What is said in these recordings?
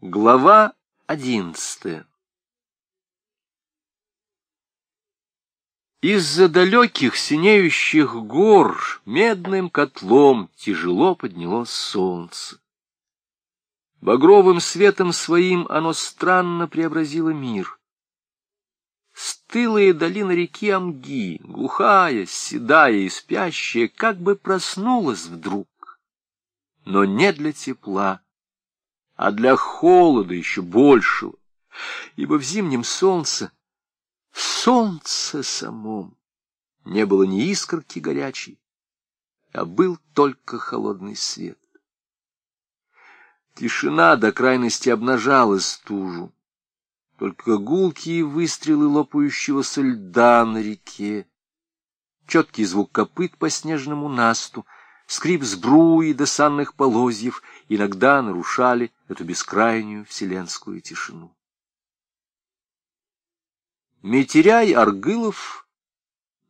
Глава одиннадцатая Из-за далеких синеющих гор медным котлом тяжело поднялось солнце. Багровым светом своим оно странно преобразило мир. Стылая долина реки Амги, глухая, седая и спящая, как бы проснулась вдруг, но не для тепла а для холода еще большего, ибо в зимнем солнце, в солнце самом, не было ни искорки горячей, а был только холодный свет. Тишина до крайности обнажала стужу, только гулкие выстрелы лопающегося льда на реке, четкий звук копыт по снежному насту — скрип сбруи до санных полозьев иногда нарушали эту бескрайнюю вселенскую тишину. Митеряй Аргылов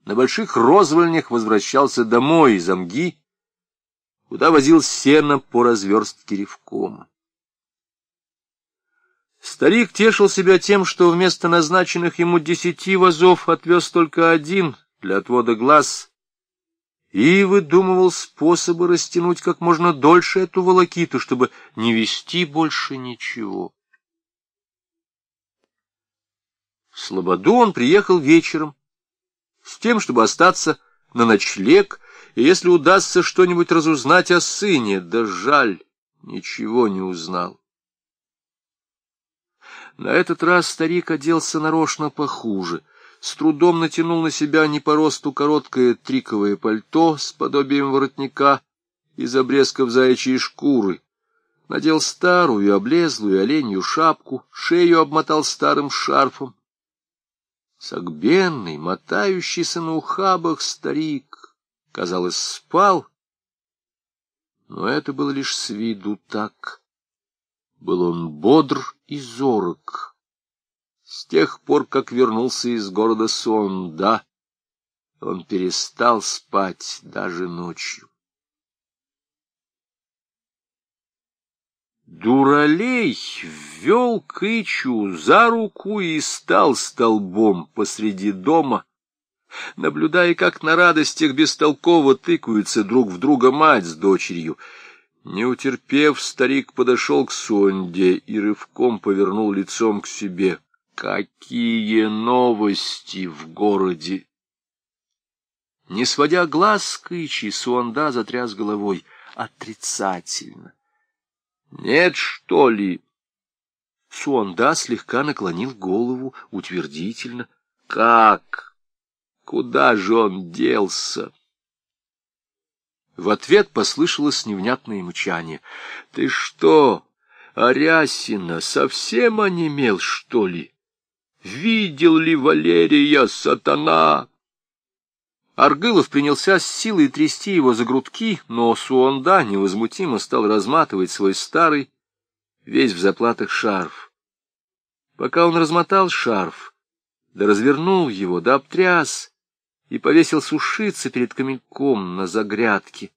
на больших розвольнях возвращался домой из Амги, куда возил сено по разверстке ревком. Старик тешил себя тем, что вместо назначенных ему десяти вазов отвез только один для отвода глаз и выдумывал способы растянуть как можно дольше эту волокиту, чтобы не вести больше ничего. В Слободу он приехал вечером с тем, чтобы остаться на ночлег, и если удастся что-нибудь разузнать о сыне, да жаль, ничего не узнал. На этот раз старик оделся нарочно похуже — с трудом натянул на себя не по росту короткое триковое пальто с подобием воротника из обрезков заячьей шкуры, надел старую, облезлую оленью шапку, шею обмотал старым шарфом. Согбенный, мотающийся на ухабах старик, казалось, спал, но это было лишь с виду так. Был он бодр и зорок. С тех пор, как вернулся из города Сонда, он перестал спать даже ночью. Дуралей ввел Кычу за руку и стал столбом посреди дома, наблюдая, как на радостях бестолково тыкаются друг в друга мать с дочерью. Не утерпев, старик подошел к Сонде и рывком повернул лицом к себе. Какие новости в городе! Не сводя глаз с Кычи, Суанда затряс головой отрицательно. Нет, что ли? Суанда слегка наклонил голову утвердительно. Как? Куда же он делся? В ответ послышалось невнятное мычание. Ты что, Арясина, совсем онемел, что ли? Видел ли Валерия сатана? Аргылов принялся с силой трясти его за грудки, но Суонда невозмутимо стал разматывать свой старый, весь в заплатах шарф. Пока он размотал шарф, да развернул его, да обтряс и повесил сушиться перед камельком на загрядке,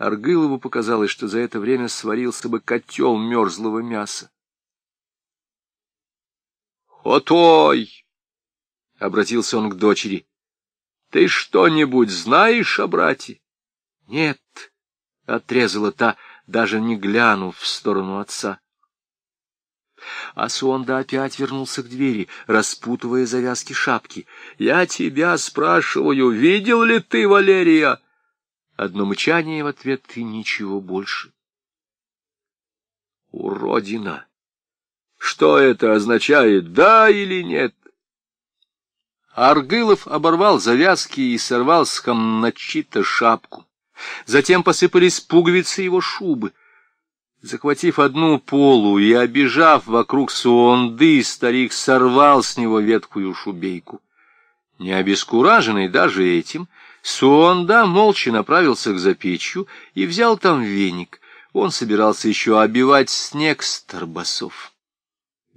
Аргылову показалось, что за это время сварился бы котел мерзлого мяса. «Отой!» — обратился он к дочери. «Ты что-нибудь знаешь о брате?» «Нет», — отрезала та, даже не глянув в сторону отца. А Суонда опять вернулся к двери, распутывая завязки шапки. «Я тебя спрашиваю, видел ли ты Валерия?» Одно мычание в ответ и ничего больше. «Уродина!» Что это означает, да или нет? Аргылов оборвал завязки и сорвал с хамначита шапку. Затем посыпались пуговицы его шубы. Захватив одну полу и обижав вокруг суонды, старик сорвал с него ветхую шубейку. Не обескураженный даже этим, Суонда молча направился к запечью и взял там веник. Он собирался еще обивать снег с торбасов.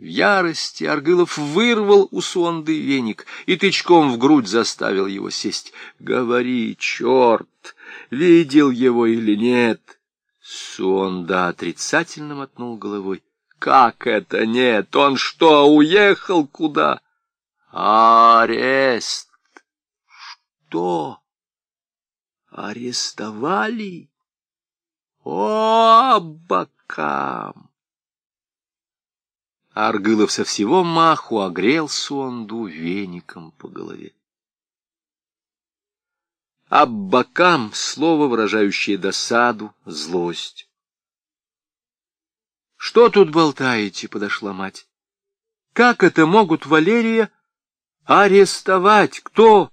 В ярости Аргылов вырвал у Суанды веник и тычком в грудь заставил его сесть. «Говори, черт, видел его или нет?» Суонда отрицательно мотнул головой. Как это нет? Он что, уехал куда? Арест! Что? Арестовали? О, бокам! Аргылов со всего маху огрел Сонду веником по голове. Аббакам — слово, выражающее досаду, злость. «Что тут болтаете?» — подошла мать. «Как это могут Валерия арестовать? Кто?»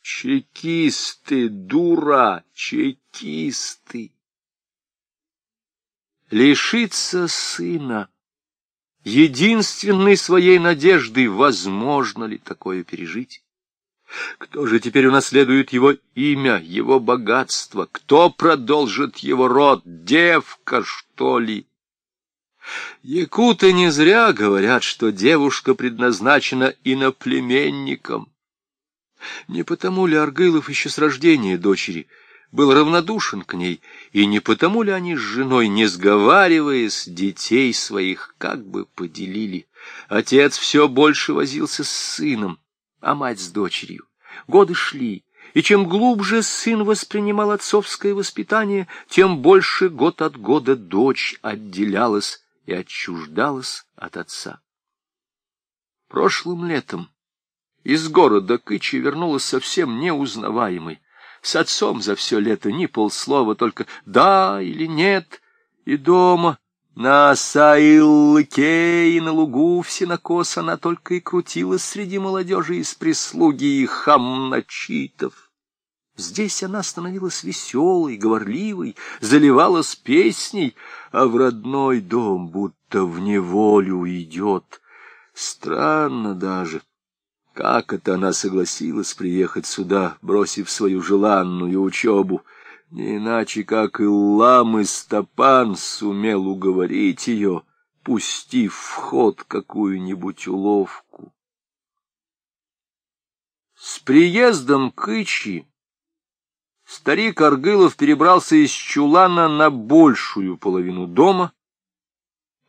«Чекисты, дура, чекисты!» Лишиться сына единственной своей надеждой, возможно ли такое пережить? Кто же теперь унаследует его имя, его богатство? Кто продолжит его род? Девка, что ли? Якуты не зря говорят, что девушка предназначена иноплеменникам. Не потому ли Аргылов еще с рождения дочери — был равнодушен к ней, и не потому ли они с женой, не сговариваясь, детей своих как бы поделили. Отец все больше возился с сыном, а мать с дочерью. Годы шли, и чем глубже сын воспринимал отцовское воспитание, тем больше год от года дочь отделялась и отчуждалась от отца. Прошлым летом из города Кычи вернулась совсем неузнаваемой. С отцом за все лето ни полслова, только «да» или «нет». И дома, на Саиллыке и на лугу в сенокос она только и крутилась среди молодежи из прислуги и хамначитов. Здесь она становилась веселой, говорливой, заливалась песней, а в родной дом будто в неволю идет. Странно даже. Как это она согласилась приехать сюда, бросив свою желанную учебу? Не иначе, как Иллам и Стопан сумел уговорить ее, пустив в ход какую-нибудь уловку. С приездом Кычи старик Аргылов перебрался из чулана на большую половину дома,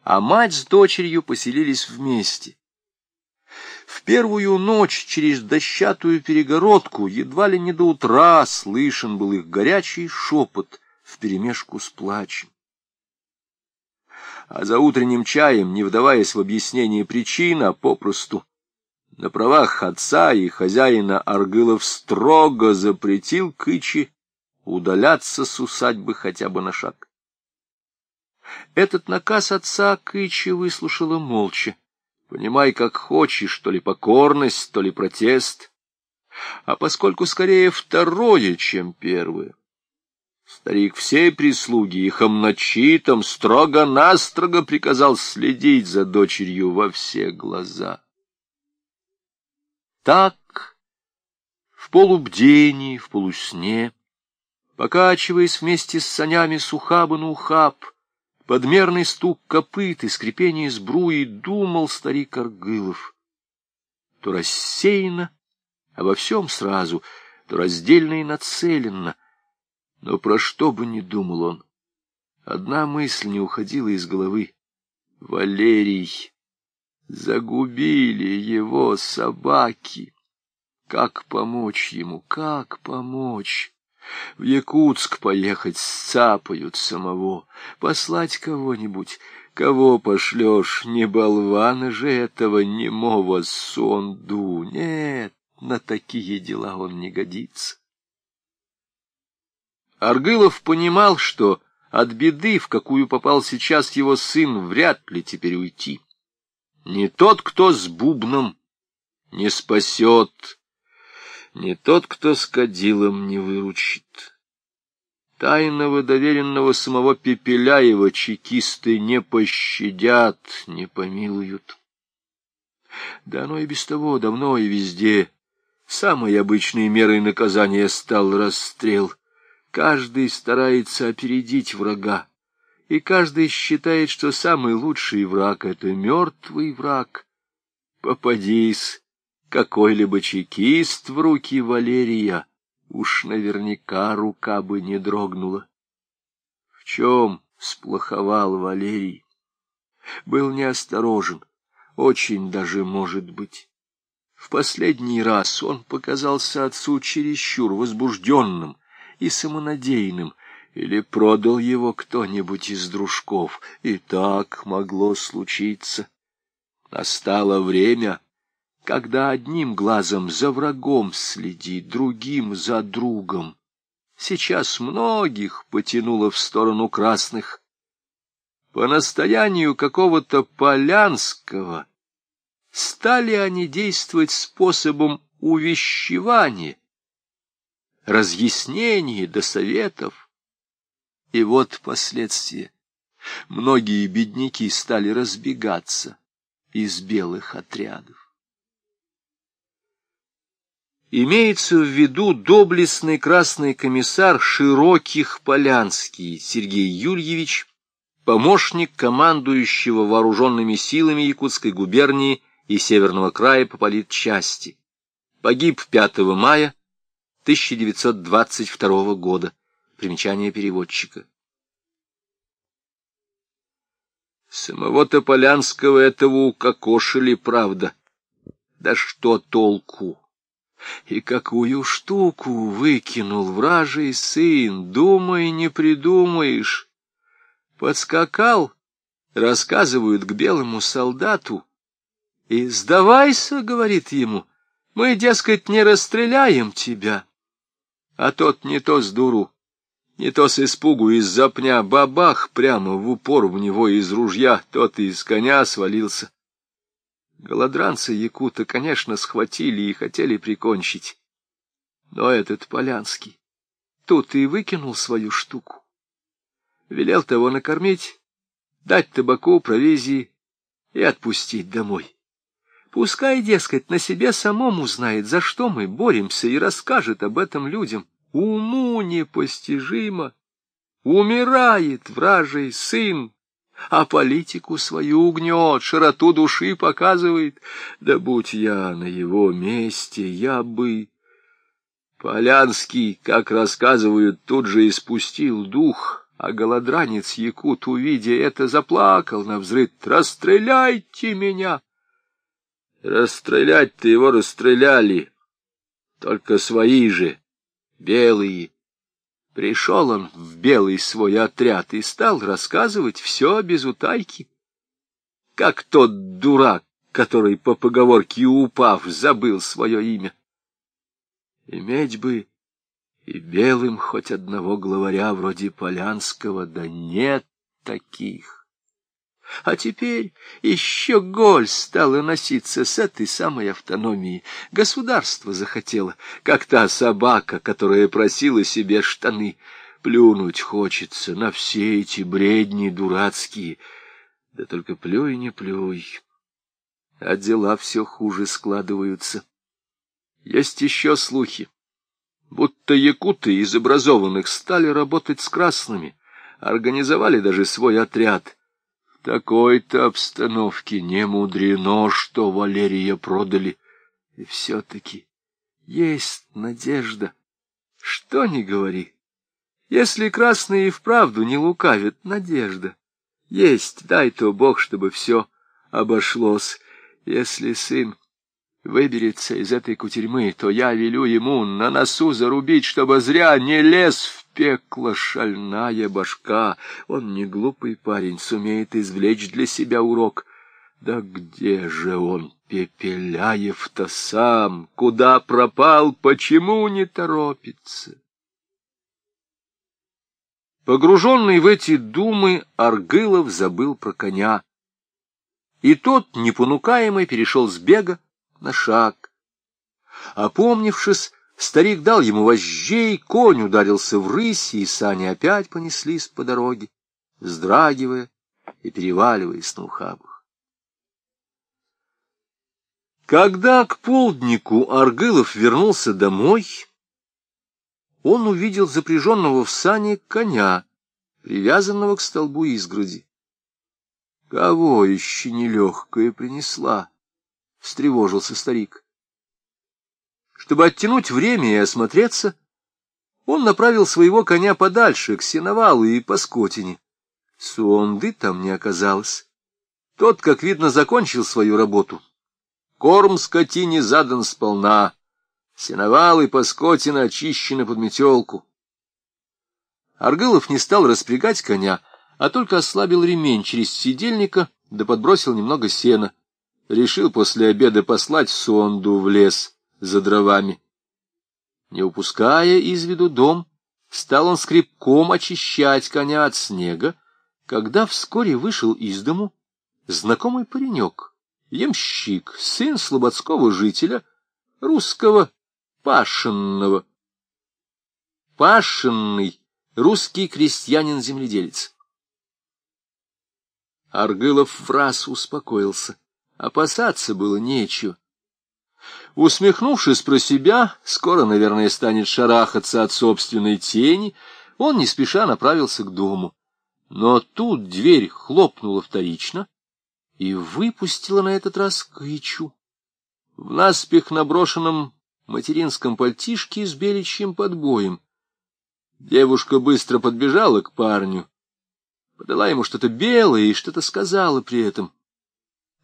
а мать с дочерью поселились вместе. В первую ночь через дощатую перегородку едва ли не до утра слышен был их горячий шепот вперемешку с плачем. А за утренним чаем, не вдаваясь в объяснение причин, а попросту на правах отца и хозяина Аргылов строго запретил Кычи удаляться с усадьбы хотя бы на шаг. Этот наказ отца Кычи выслушала молча. Понимай, как хочешь, то ли покорность, то ли протест. А поскольку скорее второе, чем первое, старик всей прислуги и хамначитам строго-настрого приказал следить за дочерью во все глаза. Так, в полубдении, в полусне, покачиваясь вместе с санями с ухаба на ухаб, подмерный стук копыт и скрипение сбруи думал старик Аргылов. То рассеянно, обо всем сразу, то раздельно и нацеленно. Но про что бы ни думал он, одна мысль не уходила из головы. Валерий! Загубили его собаки! Как помочь ему, как помочь? В Якутск поехать сцапают самого, послать кого-нибудь. Кого пошлешь, не болвана же этого немого сонду. Нет, на такие дела он не годится. Аргылов понимал, что от беды, в какую попал сейчас его сын, вряд ли теперь уйти. Не тот, кто с бубном, не спасет, не тот, кто с кадилом не выручит. Тайного доверенного самого Пепеляева чекисты не пощадят, не помилуют. Да оно и без того давно и везде. Самой обычной мерой наказания стал расстрел. Каждый старается опередить врага, и каждый считает, что самый лучший враг — это мертвый враг. Попадись какой-либо чекист в руки Валерия, уж наверняка рука бы не дрогнула. В чем сплоховал Валерий? Был неосторожен, очень даже может быть. В последний раз он показался отцу чересчур возбужденным и самонадеянным, или продал его кто-нибудь из дружков, и так могло случиться. Настало время, когда одним глазом за врагом следит, другим за другом. Сейчас многих потянуло в сторону красных. По настоянию какого-то Полянского стали они действовать способом увещевания, разъяснений до советов. И вот последствия. Многие бедняки стали разбегаться из белых отрядов. Имеется в виду доблестный красный комиссар Широких Полянский Сергей Юльевич, помощник командующего вооруженными силами Якутской губернии и Северного края по политчасти. Погиб 5 мая 1922 года. Примечание переводчика. Самого Тополянского этого укокошили, правда. Да что толку? И какую штуку выкинул вражий сын, думай, не придумаешь. Подскакал, рассказывают к белому солдату, и «Сдавайся», — говорит ему, — «мы, дескать, не расстреляем тебя». А тот не то с дуру, не то с испугу из-за пня бабах прямо в упор в него из ружья, тот из коня свалился. Голодранцы Якута, конечно, схватили и хотели прикончить. Но этот Полянский тут и выкинул свою штуку. Велел того накормить, дать табаку, провизии и отпустить домой. Пускай, дескать, на себе самому узнает, за что мы боремся, и расскажет об этом людям. Уму непостижимо. Умирает вражий сын, а политику свою угнет, широту души показывает. Да будь я на его месте, я бы... Полянский, как рассказывают, тут же испустил дух, а голодранец Якут, увидя это, заплакал на взрыв. «Расстреляйте меня!» Расстрелять-то его расстреляли, только свои же, белые. Пришел он в белый свой отряд и стал рассказывать все без утайки. Как тот дурак, который по поговорке упав забыл свое имя. Иметь бы и белым хоть одного главаря вроде Полянского, да нет таких. А теперь еще голь стала носиться с этой самой автономией. Государство захотело, как та собака, которая просила себе штаны. Плюнуть хочется на все эти бредни дурацкие. Да только плюй, не плюй. А дела все хуже складываются. Есть еще слухи, будто якуты из образованных стали работать с красными, организовали даже свой отряд — такой-то обстановке не мудрено, что Валерия продали. И все-таки есть надежда. Что ни говори. Если красные и вправду не лукавят, надежда. Есть, дай то Бог, чтобы все обошлось. Если сын выберется из этой кутерьмы, то я велю ему на носу зарубить, чтобы зря не лез в пекло шальная башка. Он не глупый парень, сумеет извлечь для себя урок. Да где же он, Пепеляев-то сам? Куда пропал? Почему не торопится? Погруженный в эти думы, Аргылов забыл про коня. И тот, непонукаемый, перешел с бега на шаг. Опомнившись, Старик дал ему вожжей, конь ударился в рысь, и сани опять понеслись по дороге, вздрагивая и переваливаясь на ухабах. Когда к полднику Аргылов вернулся домой, он увидел запряженного в сане коня, привязанного к столбу изгороди. Кого еще нелегкая принесла? — встревожился старик. Чтобы оттянуть время и осмотреться, он направил своего коня подальше, к сеновалу и по скотине. Суонды там не оказалось. Тот, как видно, закончил свою работу. Корм скотине задан сполна. Сеновал и поскотина очищены под метелку. Аргылов не стал распрягать коня, а только ослабил ремень через сидельника, да подбросил немного сена. Решил после обеда послать сонду в лес за дровами. Не упуская из виду дом, стал он скребком очищать коня от снега, когда вскоре вышел из дому знакомый паренек, ямщик, сын слободского жителя, русского Пашенного. Пашенный, русский крестьянин-земледелец. Аргылов в раз успокоился. Опасаться было нечего. Усмехнувшись про себя, скоро, наверное, станет шарахаться от собственной тени, он не спеша направился к дому. Но тут дверь хлопнула вторично и выпустила на этот раз Кычу. В наспех наброшенном материнском пальтишке с беличьим подбоем. Девушка быстро подбежала к парню, подала ему что-то белое и что-то сказала при этом.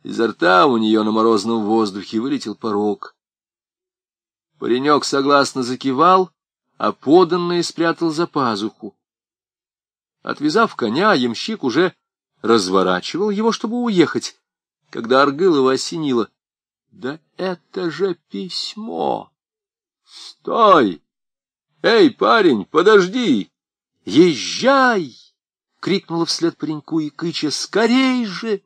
Изо рта у нее на морозном воздухе вылетел порог. Паренек согласно закивал, а поданное спрятал за пазуху. Отвязав коня, ямщик уже разворачивал его, чтобы уехать, когда Аргылова осенило. Да это же письмо! Стой! Эй, парень, подожди! Езжай! крикнула вслед пареньку и кыча. Скорей же!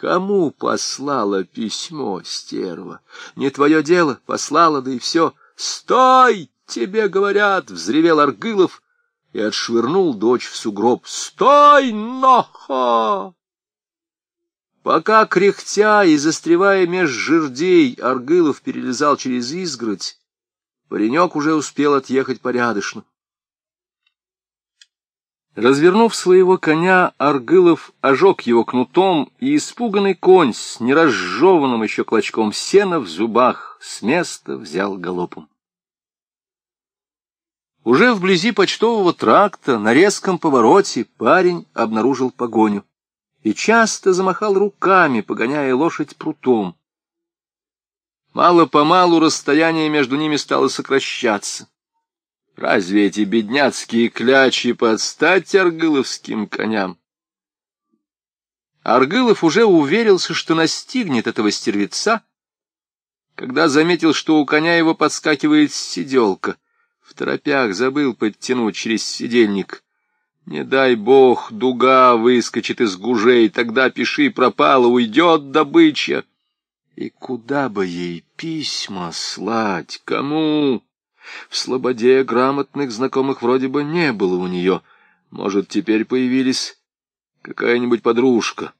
Кому послала письмо, стерва? Не твое дело, послала, да и все. Стой! Тебе говорят, взревел Аргылов и отшвырнул дочь в сугроб. Стой, нохо! Пока, кряхтя и застревая меж жердей, Аргылов перелезал через изгородь, Паренек уже успел отъехать порядочно. Развернув своего коня, Аргылов ожег его кнутом, и испуганный конь с неразжеванным еще клочком сена в зубах с места взял галопом. Уже вблизи почтового тракта, на резком повороте, парень обнаружил погоню и часто замахал руками, погоняя лошадь прутом. Мало-помалу расстояние между ними стало сокращаться. Разве эти бедняцкие клячи подстать аргыловским коням? Аргылов уже уверился, что настигнет этого стервеца, когда заметил, что у коня его подскакивает сиделка. В торопях забыл подтянуть через сидельник. Не дай бог, дуга выскочит из гужей, тогда пиши пропало, уйдет добыча. И куда бы ей письма слать? Кому? В слободе грамотных знакомых вроде бы не было у нее. Может, теперь появились какая-нибудь подружка.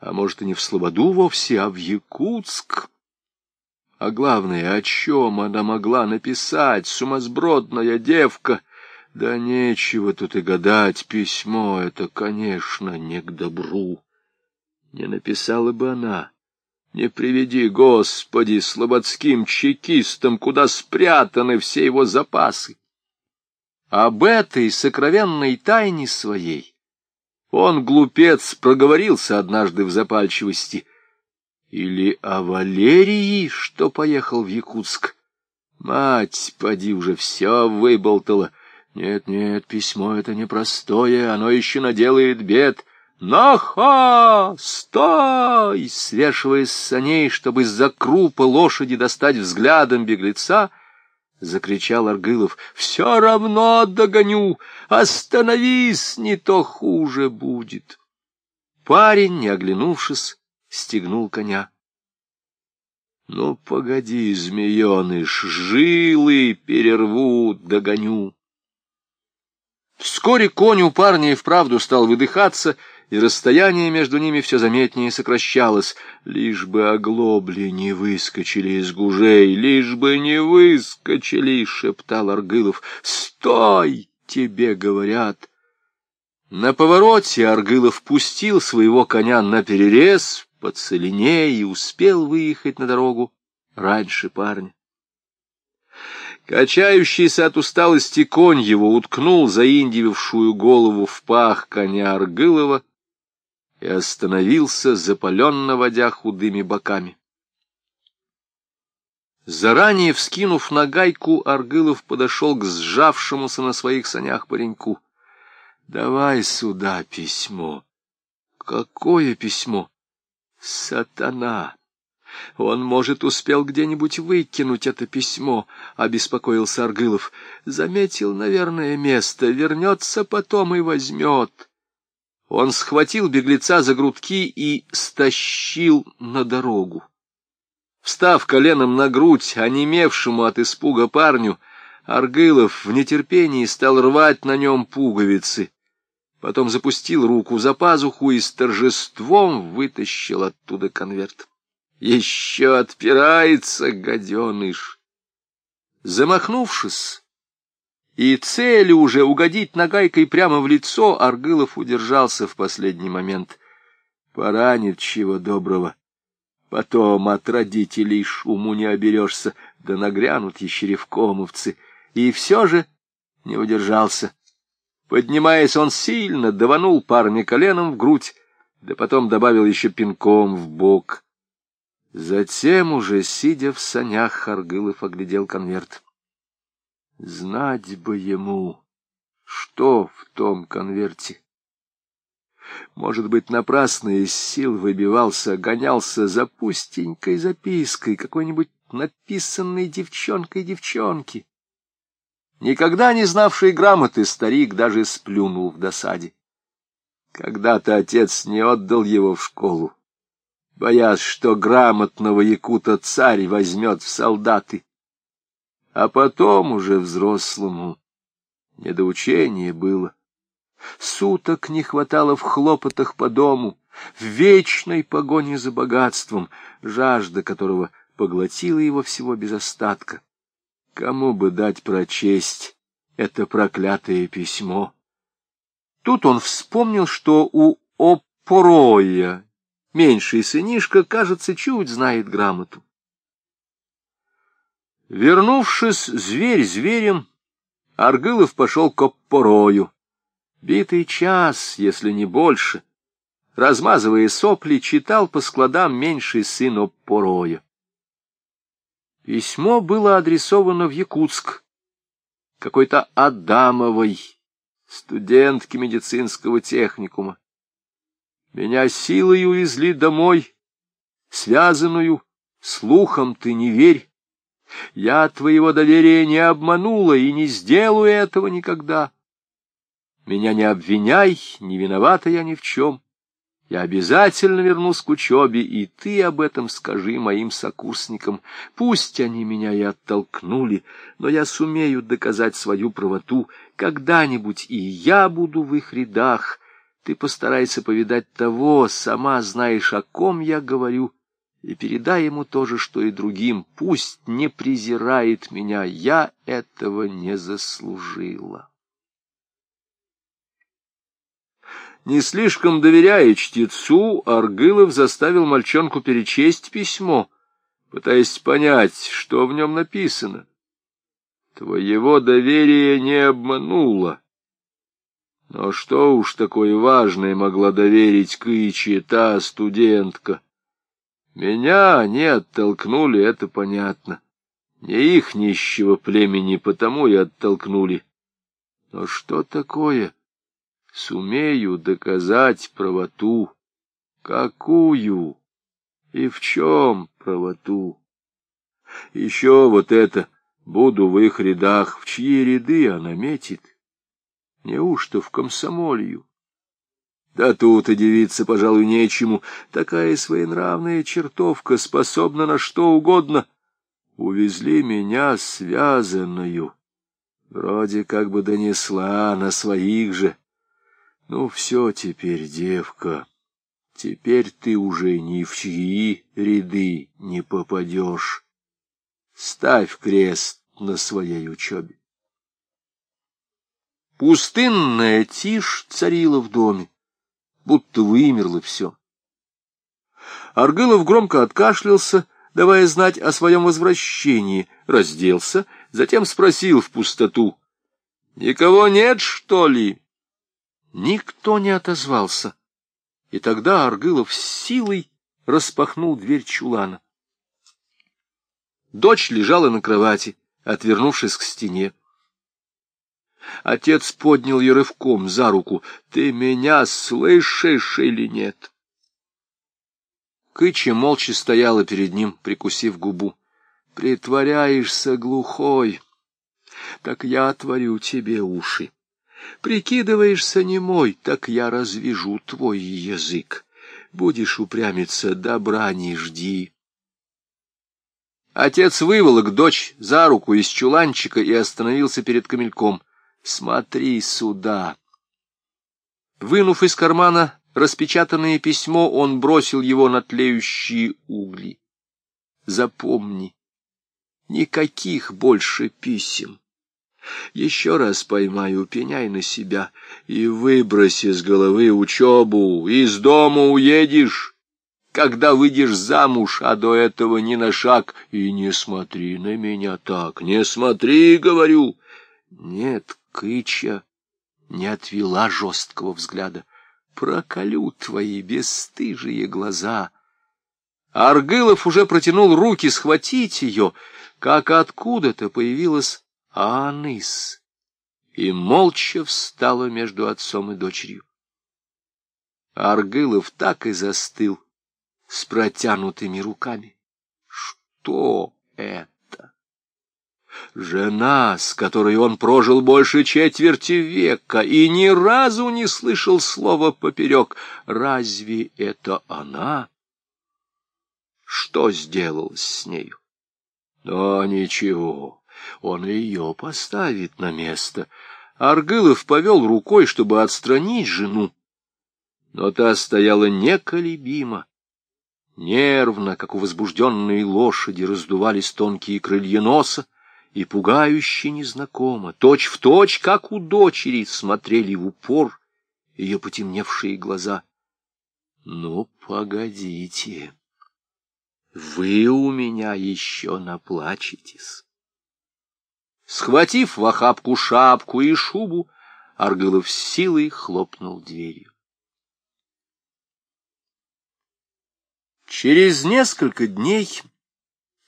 А может, и не в Слободу вовсе, а в Якутск. А главное, о чем она могла написать, сумасбродная девка? Да нечего тут и гадать, письмо это, конечно, не к добру. Не написала бы она не приведи, Господи, слободским чекистам, куда спрятаны все его запасы. Об этой сокровенной тайне своей он, глупец, проговорился однажды в запальчивости. Или о Валерии, что поехал в Якутск. Мать, поди уже все выболтала. Нет-нет, письмо это непростое, оно еще наделает бед. «Наха! Стой!» Свешиваясь с саней, чтобы из-за крупа лошади достать взглядом беглеца, закричал Аргылов. «Все равно догоню! Остановись, не то хуже будет!» Парень, не оглянувшись, стегнул коня. «Ну, погоди, змееныш, жилы перервут, догоню!» Вскоре конь у парня и вправду стал выдыхаться — и расстояние между ними все заметнее сокращалось. Лишь бы оглобли не выскочили из гужей, лишь бы не выскочили, — шептал Аргылов. — Стой, тебе говорят. На повороте Аргылов пустил своего коня на перерез по целине и успел выехать на дорогу раньше парня. Качающийся от усталости конь его уткнул заиндивившую голову в пах коня Аргылова и остановился, запаленно водя худыми боками. Заранее вскинув нагайку, Аргылов подошел к сжавшемуся на своих санях пареньку. — Давай сюда письмо. — Какое письмо? — Сатана! Он, может, успел где-нибудь выкинуть это письмо, — обеспокоился Аргылов. Заметил, наверное, место, вернется потом и возьмет. Он схватил беглеца за грудки и стащил на дорогу. Встав коленом на грудь, онемевшему от испуга парню, Аргылов в нетерпении стал рвать на нем пуговицы. Потом запустил руку за пазуху и с торжеством вытащил оттуда конверт. Еще отпирается, гаденыш. Замахнувшись, и цели уже угодить нагайкой прямо в лицо, Аргылов удержался в последний момент. Поранит чего доброго. Потом от родителей шуму не оберешься, да нагрянут ещеревкомовцы. И все же не удержался. Поднимаясь, он сильно даванул парня коленом в грудь, да потом добавил еще пинком в бок. Затем, уже сидя в санях, Харгылов оглядел конверт. Знать бы ему, что в том конверте. Может быть, напрасно из сил выбивался, гонялся за пустенькой запиской какой-нибудь написанной девчонкой девчонки. Никогда не знавший грамоты старик даже сплюнул в досаде. Когда-то отец не отдал его в школу боясь, что грамотного якута царь возьмет в солдаты. А потом уже взрослому недоучение было. Суток не хватало в хлопотах по дому, в вечной погоне за богатством, жажда которого поглотила его всего без остатка. Кому бы дать прочесть это проклятое письмо? Тут он вспомнил, что у Опороя меньший сынишка, кажется, чуть знает грамоту. Вернувшись зверь зверем, Аргылов пошел к Оппорою. Битый час, если не больше, размазывая сопли, читал по складам меньший сын Оппороя. Письмо было адресовано в Якутск, какой-то Адамовой, студентке медицинского техникума. Меня силой увезли домой, связанную, слухом ты не верь. Я твоего доверия не обманула и не сделаю этого никогда. Меня не обвиняй, не виновата я ни в чем. Я обязательно вернусь к учебе, и ты об этом скажи моим сокурсникам. Пусть они меня и оттолкнули, но я сумею доказать свою правоту. Когда-нибудь и я буду в их рядах, ты постарайся повидать того, сама знаешь, о ком я говорю, и передай ему то же, что и другим. Пусть не презирает меня, я этого не заслужила. Не слишком доверяя чтецу, Аргылов заставил мальчонку перечесть письмо, пытаясь понять, что в нем написано. Твоего доверия не обмануло. Но что уж такое важное могла доверить Кычи та студентка? Меня они оттолкнули, это понятно. Не их нищего племени, потому и оттолкнули. Но что такое? Сумею доказать правоту. Какую? И в чем правоту? Еще вот это, буду в их рядах, в чьи ряды она метит. Неужто в комсомолью? Да тут и девиться, пожалуй, нечему. Такая своенравная чертовка способна на что угодно. Увезли меня связанную. Вроде как бы донесла на своих же. Ну, все теперь, девка. Теперь ты уже ни в чьи ряды не попадешь. Ставь крест на своей учебе. Пустынная тишь царила в доме, будто вымерло все. Аргылов громко откашлялся, давая знать о своем возвращении, разделся, Затем спросил в пустоту. «Никого нет, что ли?» Никто не отозвался. И тогда Аргылов силой распахнул дверь чулана. Дочь лежала на кровати, отвернувшись к стене. Отец поднял ее рывком за руку. «Ты меня слышишь или нет?» Кыча молча стояла перед ним, прикусив губу. «Притворяешься глухой, так я отворю тебе уши. Прикидываешься немой, так я развяжу твой язык. Будешь упрямиться, добра не жди». Отец выволок дочь за руку из чуланчика и остановился перед камельком. «Смотри сюда!» Вынув из кармана распечатанное письмо, он бросил его на тлеющие угли. «Запомни, никаких больше писем. Еще раз поймаю, пеняй на себя и выбрось из головы учебу, из дома уедешь» когда выйдешь замуж, а до этого ни на шаг. И не смотри на меня так, не смотри, говорю. Нет, Кыча не отвела жесткого взгляда. Проколю твои бесстыжие глаза. Аргылов уже протянул руки схватить ее, как откуда-то появилась Анис и молча встала между отцом и дочерью. Аргылов так и застыл, с протянутыми руками. Что это? Жена, с которой он прожил больше четверти века и ни разу не слышал слова поперек. Разве это она? Что сделалось с нею? Но ничего, он ее поставит на место. Аргылов повел рукой, чтобы отстранить жену, но та стояла неколебимо Нервно, как у возбужденной лошади, раздувались тонкие крылья носа, и пугающе незнакомо, точь-в-точь, точь, как у дочери, смотрели в упор ее потемневшие глаза. «Ну, погодите, вы у меня еще наплачетесь». Схватив в охапку шапку и шубу, Аргылов силой хлопнул дверью. Через несколько дней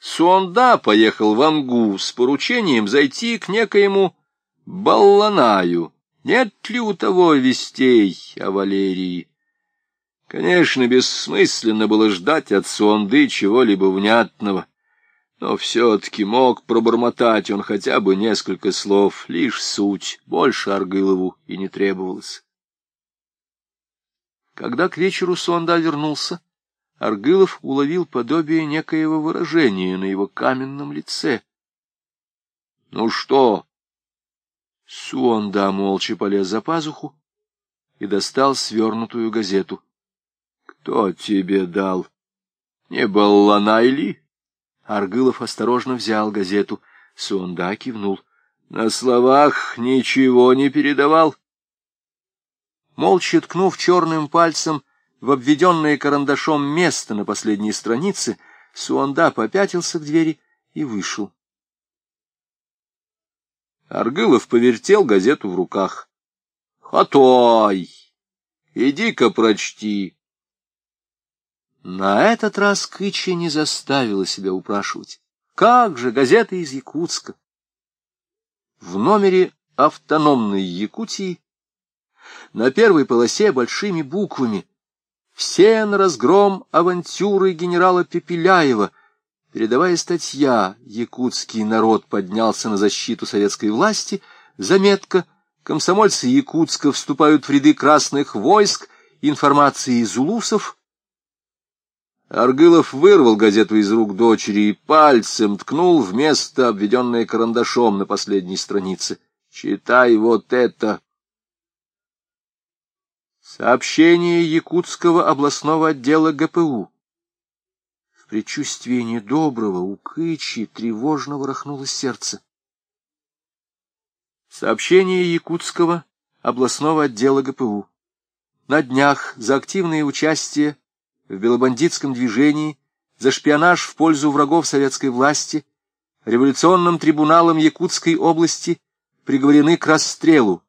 Суонда поехал в Ангу с поручением зайти к некоему Балланаю. Нет ли у того вестей о Валерии? Конечно, бессмысленно было ждать от Суонды чего-либо внятного, но все-таки мог пробормотать он хотя бы несколько слов, лишь суть, больше Аргылову и не требовалось. Когда к вечеру Суонда вернулся, Аргылов уловил подобие некоего выражения на его каменном лице. — Ну что? Суонда молча полез за пазуху и достал свернутую газету. — Кто тебе дал? Не Балланайли? Аргылов осторожно взял газету. Суонда кивнул. — На словах ничего не передавал. Молча ткнув черным пальцем в обведенное карандашом место на последней странице, Суанда попятился к двери и вышел. Аргылов повертел газету в руках. — Хатой! Иди-ка прочти. На этот раз Кыча не заставила себя упрашивать. Как же газета из Якутска! В номере автономной Якутии на первой полосе большими буквами все на разгром авантюры генерала Пепеляева. Передавая статья, якутский народ поднялся на защиту советской власти, заметка, комсомольцы Якутска вступают в ряды красных войск, информации из улусов. Аргылов вырвал газету из рук дочери и пальцем ткнул в место, обведенное карандашом на последней странице. «Читай вот это!» Сообщение Якутского областного отдела ГПУ. В предчувствии недоброго у Кычи тревожно ворохнулось сердце. Сообщение Якутского областного отдела ГПУ. На днях за активное участие в белобандитском движении, за шпионаж в пользу врагов советской власти, революционным трибуналом Якутской области приговорены к расстрелу.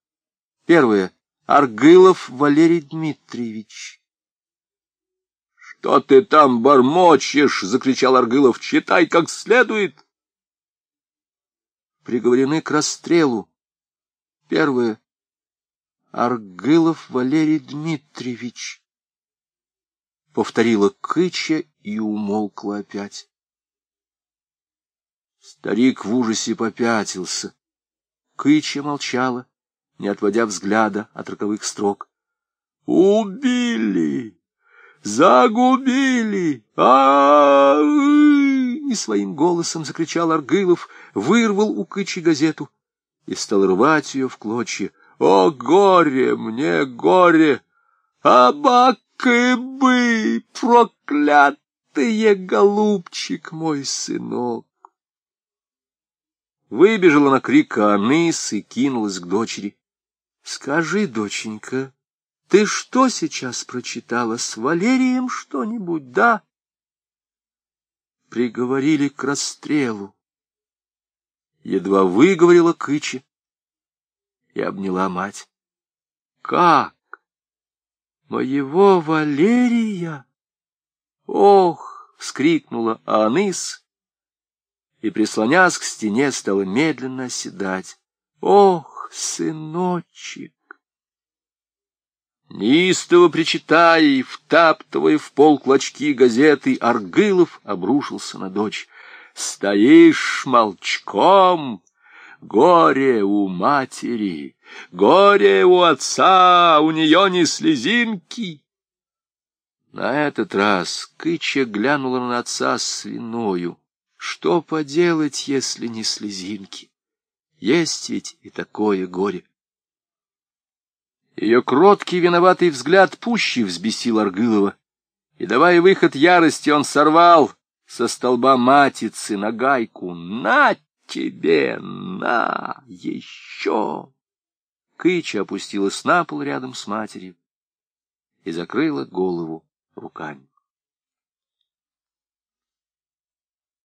Первое. Аргылов Валерий Дмитриевич. «Что ты там бормочешь?» — закричал Аргылов. «Читай как следует!» Приговорены к расстрелу. Первое. Аргылов Валерий Дмитриевич. Повторила Кыча и умолкла опять. Старик в ужасе попятился. Кыча молчала, не отводя взгляда от роковых строк. «Убили! Загубили! а, Не своим голосом закричал Аргылов, вырвал у Кычи газету и стал рвать ее в клочья. «О, горе мне, горе! Абак и бы, проклятые, голубчик мой сынок!» Выбежала на крик Аныс и кинулась к дочери. — Скажи, доченька, ты что сейчас прочитала? С Валерием что-нибудь, да? Приговорили к расстрелу. Едва выговорила Кычи и обняла мать. — Как? Моего Валерия? Ох! — вскрикнула Аныс и, прислонясь к стене, стала медленно оседать. «Ох, сыночек!» Неистово причитая и втаптывая в пол клочки газеты, Аргылов обрушился на дочь. «Стоишь молчком! Горе у матери, горе у отца, у нее не слезинки!» На этот раз Кыча глянула на отца с виною. Что поделать, если не слезинки? Есть ведь и такое горе. Ее кроткий виноватый взгляд пуще взбесил Аргылова, и, давая выход ярости, он сорвал со столба матицы на гайку. «На тебе! На! Еще!» Кыча опустилась на пол рядом с матерью и закрыла голову руками.